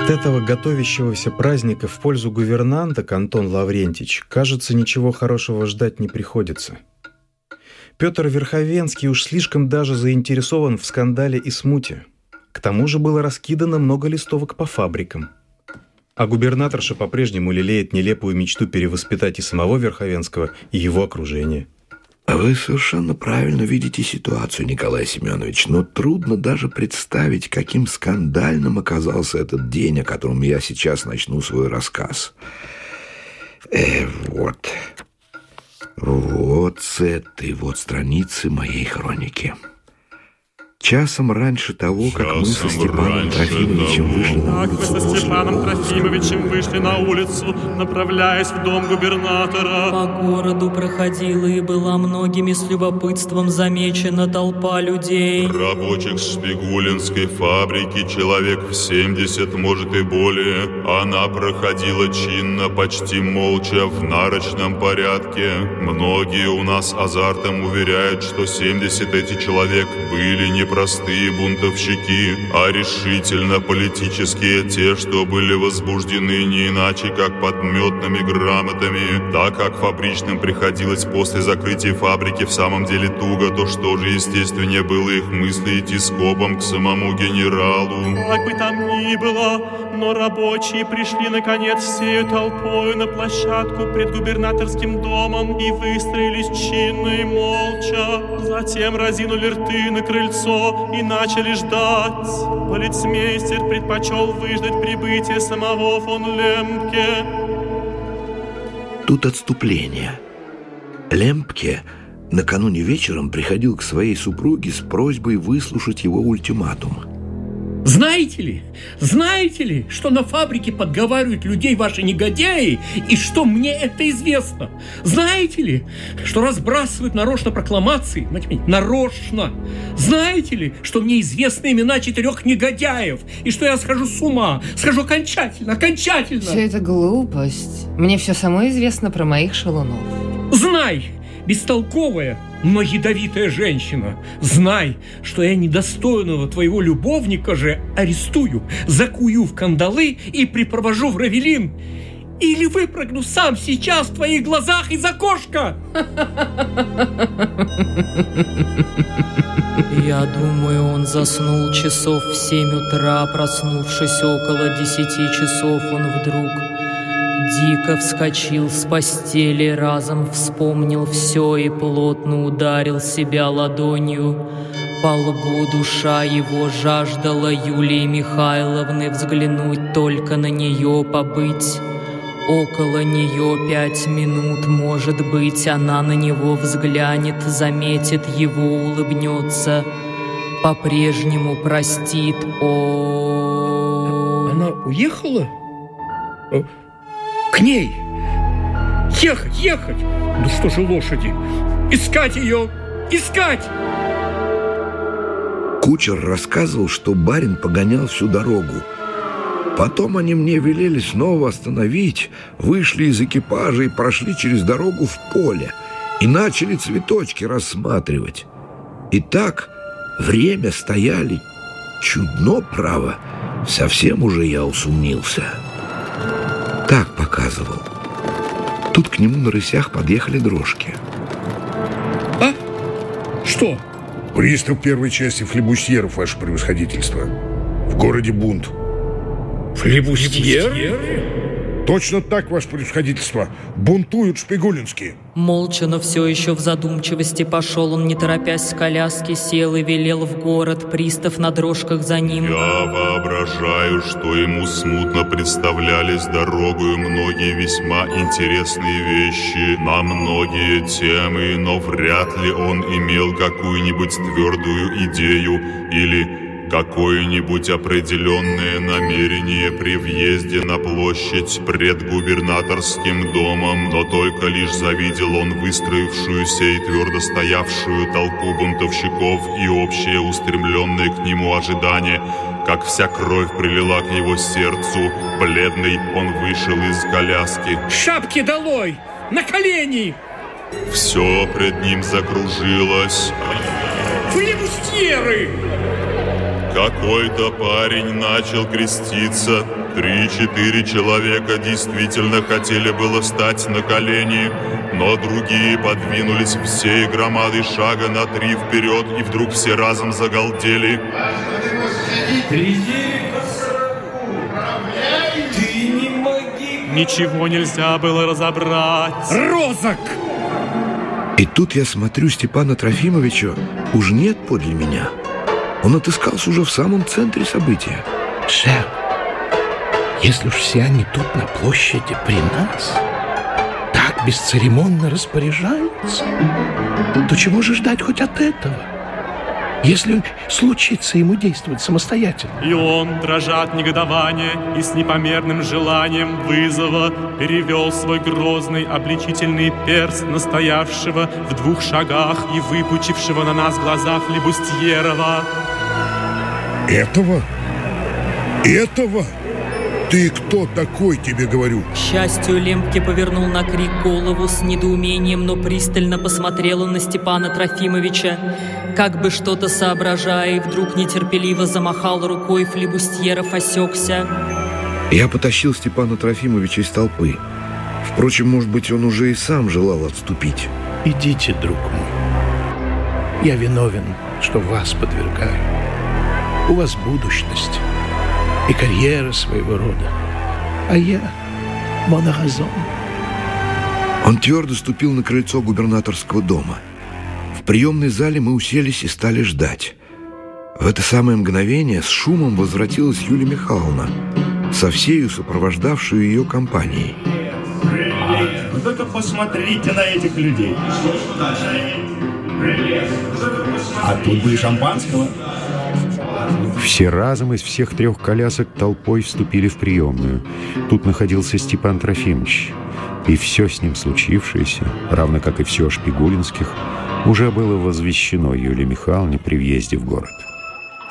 От этого готовящегося праздника в пользу гувернанта Антон Лаврентич, кажется, ничего хорошего ждать не приходится. Петр Верховенский уж слишком даже заинтересован в скандале и смуте. К тому же было раскидано много листовок по фабрикам. А губернаторша по-прежнему лелеет нелепую мечту перевоспитать и самого Верховенского, и его окружение – вы совершенно правильно видите ситуацию, Николай Семенович, но трудно даже представить, каким скандальным оказался этот день, о котором я сейчас начну свой рассказ. Э, вот. Вот с этой вот страницы моей хроники. Часом раньше того, как мы со Степаном Трофимовичем вышли на улицу. Как мы со Степаном Трофимовичем вышли на улицу, направляясь в дом губернатора. По городу проходила и была многими с любопытством замечена толпа людей. Рабочих Шпигулинской фабрики человек в 70, может и более. Она проходила чинно, почти молча, в нарочном порядке. Многие у нас азартом уверяют, что 70 эти человек были не простые бунтовщики, а решительно политические те, что были возбуждены не иначе, как подметными грамотами. Так как фабричным приходилось после закрытия фабрики в самом деле туго, то что же естественнее было их мысли идти скопом к самому генералу. Как бы там ни было, но рабочие пришли наконец всею толпой на площадку пред губернаторским домом и выстроились чинно и молча. Затем разинули рты на крыльцо и начали ждать. Полицмейстер предпочел выждать прибытие самого фон Лемке. Тут отступление. Лемпке накануне вечером приходил к своей супруге с просьбой выслушать его ультиматум – знаете ли, знаете ли, что на фабрике подговаривают людей ваши негодяи, и что мне это известно? Знаете ли, что разбрасывают нарочно прокламации? Нарочно! Знаете ли, что мне известны имена четырех негодяев, и что я схожу с ума, схожу окончательно, окончательно? Все это глупость. Мне все само известно про моих шалунов. Знай, бестолковая, но ядовитая женщина, знай, что я недостойного твоего любовника же арестую, закую в кандалы и припровожу в Равелин. Или выпрыгну сам сейчас в твоих глазах из окошка. Я думаю, он заснул часов в семь утра, проснувшись около десяти часов, он вдруг Дико вскочил с постели, разом вспомнил все и плотно ударил себя ладонью. По лбу душа его жаждала Юлии Михайловны взглянуть только на нее, побыть. Около нее пять минут, может быть, она на него взглянет, заметит его, улыбнется, по-прежнему простит. О, Она уехала? К ней! Ехать, ехать! Ну что же лошади? Искать ее! Искать! Кучер рассказывал, что барин погонял всю дорогу. Потом они мне велели снова остановить, вышли из экипажа и прошли через дорогу в поле и начали цветочки рассматривать. И так время стояли. Чудно, право, совсем уже я усомнился так показывал. Тут к нему на рысях подъехали дрожки. А? Что? Приступ первой части флебусьеров, ваше превосходительство. В городе бунт. Флебусьеры? Точно так, ваше превосходительство. Бунтуют шпигулинские. Молча, но все еще в задумчивости пошел он, не торопясь с коляски, сел и велел в город, пристав на дрожках за ним. Я воображаю, что ему смутно представлялись дорогою многие весьма интересные вещи на многие темы, но вряд ли он имел какую-нибудь твердую идею или какое-нибудь определенное намерение при въезде на площадь пред губернаторским домом, но только лишь завидел он выстроившуюся и твердо стоявшую толпу бунтовщиков и общее устремленное к нему ожидание, как вся кровь прилила к его сердцу, бледный он вышел из коляски. «Шапки долой! На колени!» Все пред ним закружилось. «Флебустьеры!» Какой-то парень начал креститься. Три-четыре человека действительно хотели было стать на колени, но другие подвинулись всей громадой шага на три вперед, и вдруг все разом загалдели. Ничего нельзя было разобрать. Розок! И тут я смотрю, Степана Трофимовича уж нет подле меня. Он отыскался уже в самом центре события. Шер, если уж все они тут на площади при нас, так бесцеремонно распоряжаются, то чего же ждать хоть от этого? Если случится ему действовать самостоятельно. И он, дрожа от негодования и с непомерным желанием вызова, перевел свой грозный обличительный перст настоявшего в двух шагах и выпучившего на нас глаза Флебустьерова. Этого? Этого? Ты кто такой, тебе говорю? К счастью, Лемпке повернул на крик голову с недоумением, но пристально посмотрел он на Степана Трофимовича, как бы что-то соображая, и вдруг нетерпеливо замахал рукой, флебустьеров осекся. Я потащил Степана Трофимовича из толпы. Впрочем, может быть, он уже и сам желал отступить. Идите, друг мой. Я виновен, что вас подвергаю. У вас будущность и карьера своего рода. А я моногазон. Он твердо ступил на крыльцо губернаторского дома. В приемной зале мы уселись и стали ждать. В это самое мгновение с шумом возвратилась Юлия Михайловна, со всею сопровождавшую ее компанией. Вы только посмотрите на этих людей. А тут бы и шампанского. Все разом из всех трех колясок толпой вступили в приемную. Тут находился Степан Трофимович. И все с ним случившееся, равно как и все о Шпигулинских, уже было возвещено Юлии Михайловне при въезде в город.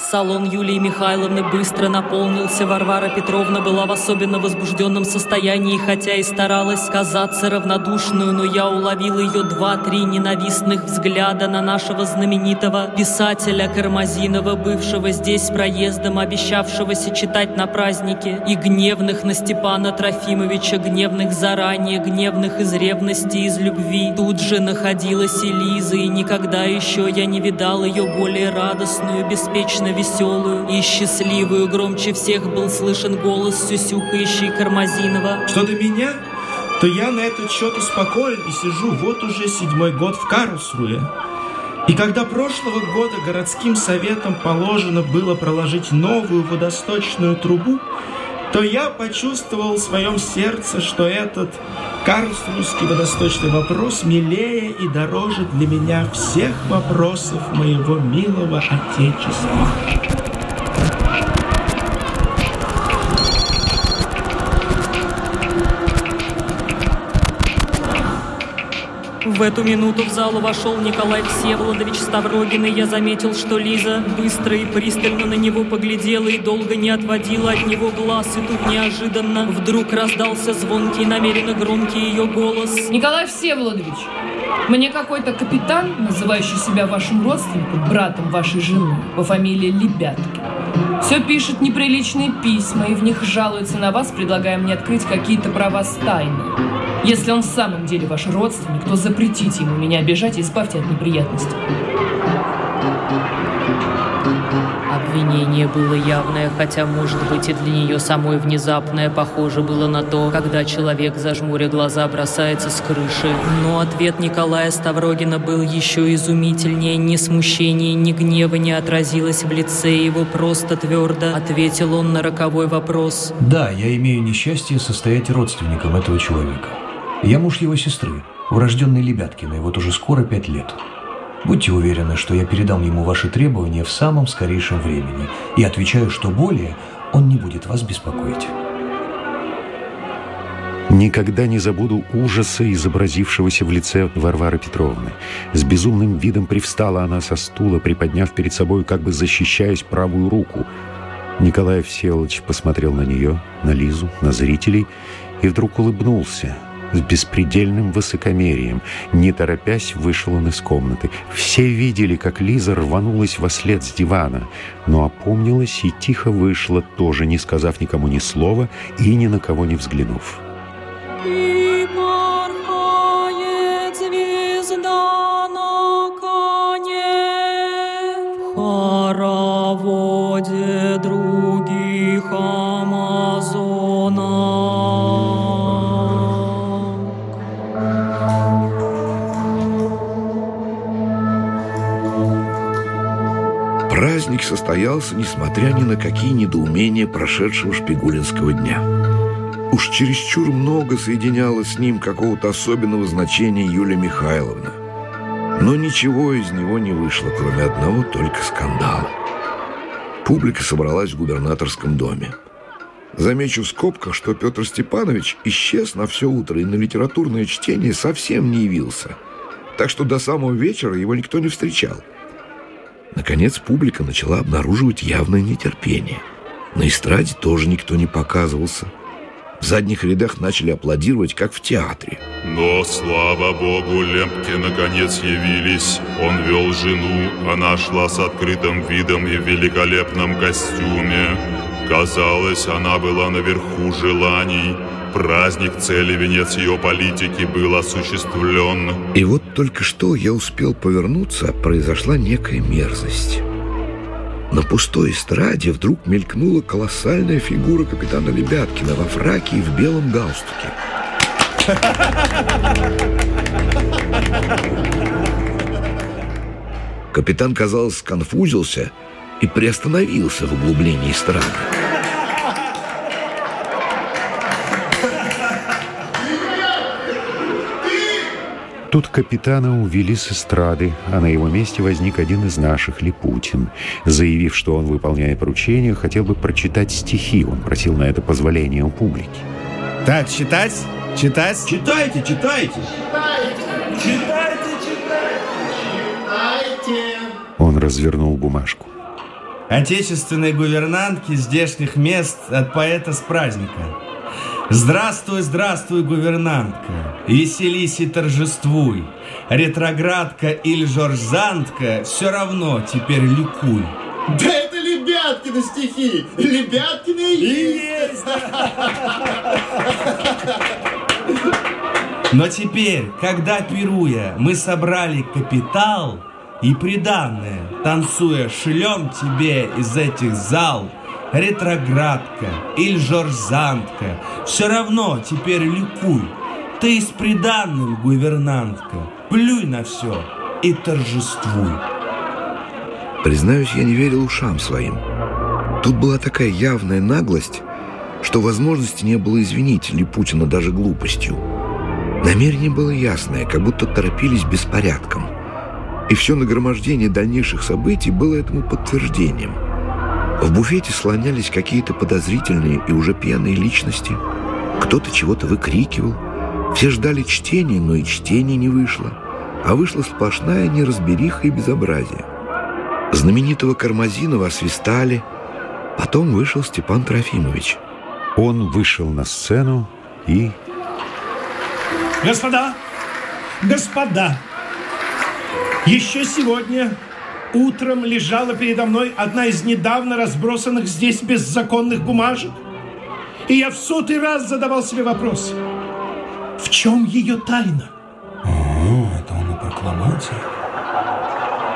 Салон Юлии Михайловны быстро наполнился. Варвара Петровна была в особенно возбужденном состоянии, хотя и старалась казаться равнодушную, но я уловил ее два-три ненавистных взгляда на нашего знаменитого писателя Кармазинова, бывшего здесь проездом, обещавшегося читать на празднике, и гневных на Степана Трофимовича, гневных заранее, гневных из ревности, из любви. Тут же находилась и Лиза, и никогда еще я не видал ее более радостную, беспечно веселую и счастливую. Громче всех был слышен голос сюсюкающий Кармазинова. Что до меня, то я на этот счет успокоен и сижу вот уже седьмой год в Карлсруе. И когда прошлого года городским советом положено было проложить новую водосточную трубу, то я почувствовал в своем сердце, что этот карлсрусский водосточный вопрос милее и дороже для меня всех вопросов моего милого Отечества. В эту минуту в залу вошел Николай Всеволодович Ставрогин, и я заметил, что Лиза быстро и пристально на него поглядела и долго не отводила от него глаз, и тут неожиданно вдруг раздался звонкий, намеренно громкий ее голос. Николай Всеволодович, мне какой-то капитан, называющий себя вашим родственником, братом вашей жены, по фамилии Лебятки, все пишет неприличные письма и в них жалуется на вас, предлагая мне открыть какие-то права с тайны. Если он в самом деле ваш родственник, то запретите ему меня обижать и избавьте от неприятностей. Обвинение было явное, хотя, может быть, и для нее самой внезапное, похоже было на то, когда человек, зажмуря глаза, бросается с крыши. Но ответ Николая Ставрогина был еще изумительнее. Ни смущения, ни гнева не отразилось в лице его, просто твердо ответил он на роковой вопрос. Да, я имею несчастье состоять родственником этого человека. Я муж его сестры, урожденной Лебяткиной, вот уже скоро пять лет. Будьте уверены, что я передам ему ваши требования в самом скорейшем времени и отвечаю, что более он не будет вас беспокоить. Никогда не забуду ужаса, изобразившегося в лице Варвары Петровны. С безумным видом привстала она со стула, приподняв перед собой, как бы защищаясь правую руку. Николай Всеволодович посмотрел на нее, на Лизу, на зрителей и вдруг улыбнулся. С беспредельным высокомерием. Не торопясь, вышел он из комнаты. Все видели, как Лиза рванулась во след с дивана, но опомнилась и тихо вышла, тоже не сказав никому ни слова и ни на кого не взглянув. Хороводе Праздник состоялся, несмотря ни на какие недоумения прошедшего шпигулинского дня. Уж чересчур много соединяло с ним какого-то особенного значения Юлия Михайловна. Но ничего из него не вышло, кроме одного только скандала. Публика собралась в губернаторском доме. Замечу в скобках, что Петр Степанович исчез на все утро и на литературное чтение совсем не явился. Так что до самого вечера его никто не встречал. Наконец публика начала обнаруживать явное нетерпение. На эстраде тоже никто не показывался. В задних рядах начали аплодировать, как в театре. Но, слава богу, лемпки наконец явились. Он вел жену, она шла с открытым видом и в великолепном костюме. Казалось, она была наверху желаний. Праздник цели, венец ее политики был осуществлен. И вот только что я успел повернуться, произошла некая мерзость. На пустой эстраде вдруг мелькнула колоссальная фигура капитана Лебяткина во фраке и в белом галстуке. Капитан, казалось, сконфузился и приостановился в углублении эстрады. Тут капитана увели с эстрады, а на его месте возник один из наших, Липутин. Заявив, что он, выполняя поручение, хотел бы прочитать стихи. Он просил на это позволения у публики. Так, читать? Читать? Читайте, читайте. Читайте, читайте. Он развернул бумажку. Отечественной гувернантки здешних мест от поэта с праздника. Здравствуй, здравствуй, гувернантка, веселись и торжествуй. Ретроградка или жоржзантка, все равно теперь ликуй. Да это Лебяткины стихи. Лебяткины и есть. Но теперь, когда пируя, мы собрали капитал и приданное, танцуя, шлем тебе из этих зал ретроградка или жоржзантка, все равно теперь ликуй. Ты с приданным, гувернантка, плюй на все и торжествуй. Признаюсь, я не верил ушам своим. Тут была такая явная наглость, что возможности не было извинить Липутина даже глупостью. Намерение было ясное, как будто торопились беспорядком. И все нагромождение дальнейших событий было этому подтверждением. В буфете слонялись какие-то подозрительные и уже пьяные личности. Кто-то чего-то выкрикивал. Все ждали чтения, но и чтение не вышло. А вышла сплошная неразбериха и безобразие. Знаменитого Кармазинова освистали. Потом вышел Степан Трофимович. Он вышел на сцену и... Господа, господа, еще сегодня утром лежала передо мной одна из недавно разбросанных здесь беззаконных бумажек. И я в сотый раз задавал себе вопрос. В чем ее тайна? О, это он и прокламация.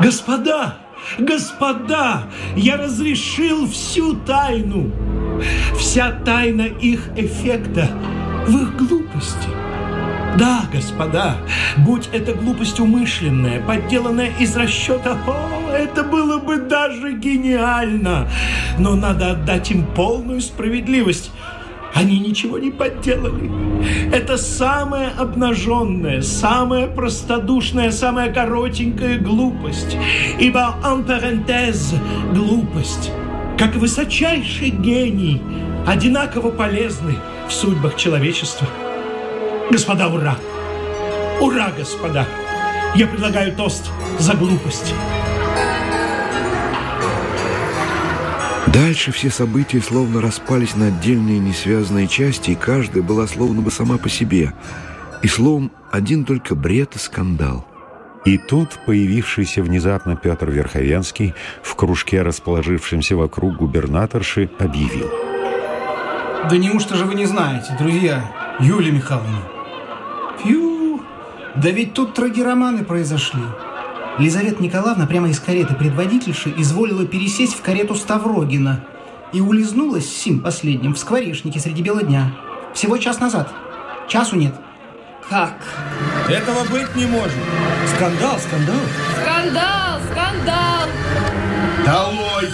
Господа, господа, я разрешил всю тайну. Вся тайна их эффекта в их глупости. Да, господа, будь это глупость умышленная, подделанная из расчета, о, это было бы даже гениально. Но надо отдать им полную справедливость. Они ничего не подделали. Это самая обнаженная, самая простодушная, самая коротенькая глупость. Ибо parenthèse глупость, как высочайший гений, одинаково полезны в судьбах человечества. Господа, ура! Ура, господа! Я предлагаю тост за глупость. Дальше все события словно распались на отдельные несвязанные части, и каждая была словно бы сама по себе. И словом, один только бред и скандал. И тут появившийся внезапно Петр Верховенский в кружке, расположившемся вокруг губернаторши, объявил. Да неужто же вы не знаете, друзья, Юлия Михайловна? Фью, да ведь тут трагероманы произошли. Лизавета Николаевна прямо из кареты предводительши изволила пересесть в карету Ставрогина и улизнулась с сим последним в скворечнике среди бела дня. Всего час назад. Часу нет. Как? Этого быть не может. Скандал, скандал. Скандал, скандал! Долой!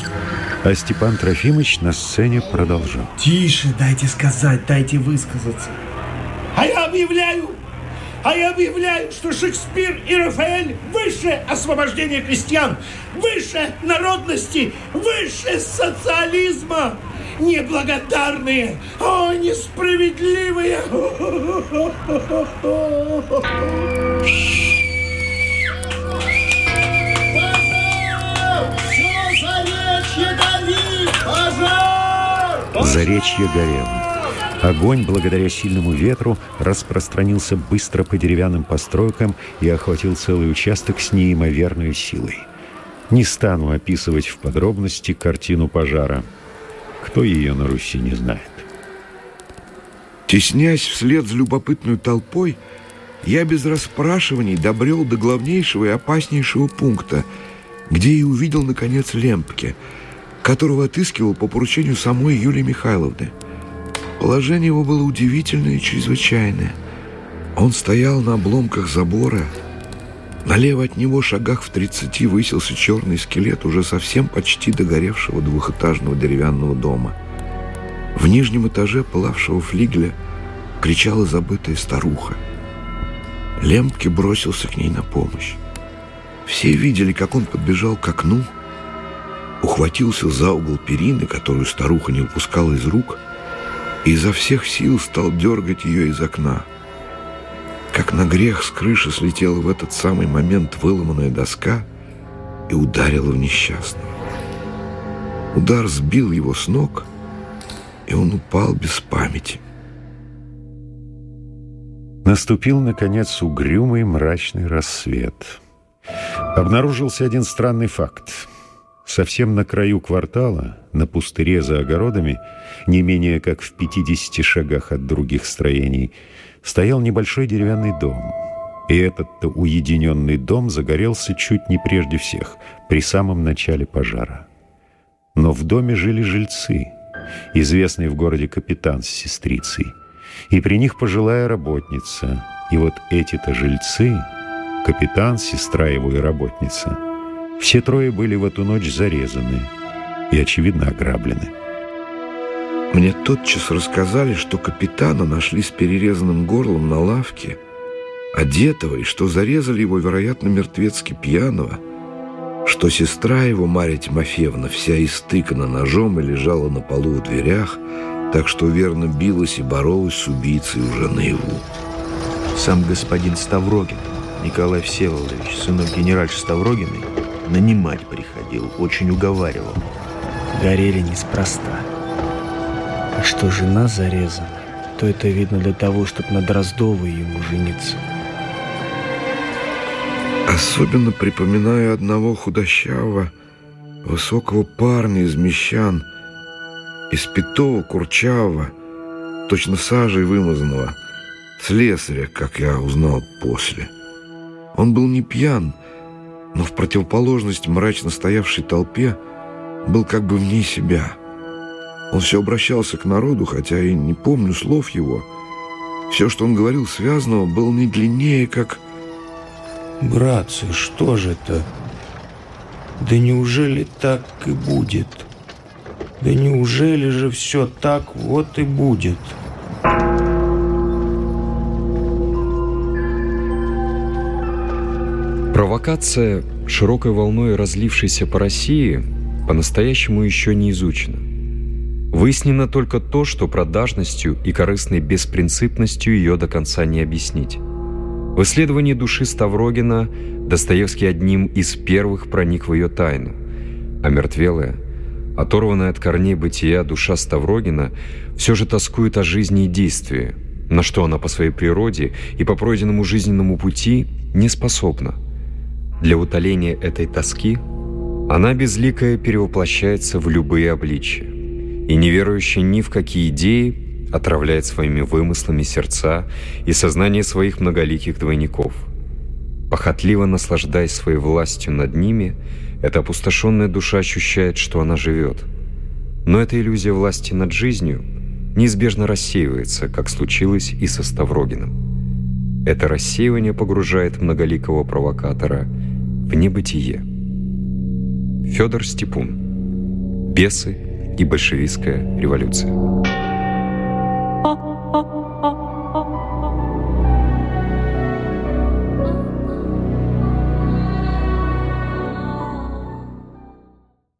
А Степан Трофимович на сцене продолжал. Тише, дайте сказать, дайте высказаться. А я объявляю, а я объявляю, что Шекспир и Рафаэль выше освобождения крестьян, выше народности, выше социализма. Неблагодарные, о, несправедливые. Заречье горело. Огонь, благодаря сильному ветру, распространился быстро по деревянным постройкам и охватил целый участок с неимоверной силой. Не стану описывать в подробности картину пожара. Кто ее на Руси не знает. Теснясь вслед за любопытной толпой, я без расспрашиваний добрел до главнейшего и опаснейшего пункта, где и увидел, наконец, Лемпке, которого отыскивал по поручению самой Юлии Михайловны. Положение его было удивительное и чрезвычайное. Он стоял на обломках забора. Налево от него, шагах в тридцати, высился черный скелет уже совсем почти догоревшего двухэтажного деревянного дома. В нижнем этаже пылавшего флигеля кричала забытая старуха. Лемпке бросился к ней на помощь. Все видели, как он подбежал к окну, ухватился за угол перины, которую старуха не упускала из рук, и изо всех сил стал дергать ее из окна. Как на грех с крыши слетела в этот самый момент выломанная доска и ударила в несчастного. Удар сбил его с ног, и он упал без памяти. Наступил, наконец, угрюмый мрачный рассвет. Обнаружился один странный факт. Совсем на краю квартала, на пустыре за огородами, не менее как в 50 шагах от других строений, стоял небольшой деревянный дом. И этот-то уединенный дом загорелся чуть не прежде всех, при самом начале пожара. Но в доме жили жильцы, известный в городе капитан с сестрицей, и при них пожилая работница. И вот эти-то жильцы, капитан, сестра его и работница, все трое были в эту ночь зарезаны и, очевидно, ограблены. Мне тотчас рассказали, что капитана нашли с перерезанным горлом на лавке, одетого, и что зарезали его, вероятно, мертвецки пьяного, что сестра его, Марья Тимофеевна, вся истыкана ножом и лежала на полу в дверях, так что верно билась и боролась с убийцей уже наяву. Сам господин Ставрогин, Николай Всеволодович, сынок генеральши Ставрогиной, нанимать приходил, очень уговаривал. Горели неспроста. А что жена зарезана, то это видно для того, чтобы на Дроздовой ему жениться. Особенно припоминаю одного худощавого, высокого парня из мещан, испятого, курчавого, точно сажей вымазанного, слесаря, как я узнал после. Он был не пьян, но в противоположность мрачно стоявшей толпе был как бы вне себя. Он все обращался к народу, хотя и не помню слов его. Все, что он говорил связанного, было не длиннее, как... Братцы, что же это? Да неужели так и будет? Да неужели же все так вот и будет? Провокация, широкой волной разлившейся по России, по-настоящему еще не изучена. Выяснено только то, что продажностью и корыстной беспринципностью ее до конца не объяснить. В исследовании души Ставрогина Достоевский одним из первых проник в ее тайну, а мертвелая, оторванная от корней бытия душа Ставрогина все же тоскует о жизни и действии, на что она по своей природе и по пройденному жизненному пути не способна. Для утоления этой тоски она безликая перевоплощается в любые обличия, и не верующая ни в какие идеи отравляет своими вымыслами сердца и сознание своих многоликих двойников. Похотливо наслаждаясь своей властью над ними, эта опустошенная душа ощущает, что она живет. Но эта иллюзия власти над жизнью неизбежно рассеивается, как случилось и со Ставрогиным. Это рассеивание погружает многоликого провокатора в небытие. Федор Степун. Бесы и большевистская революция.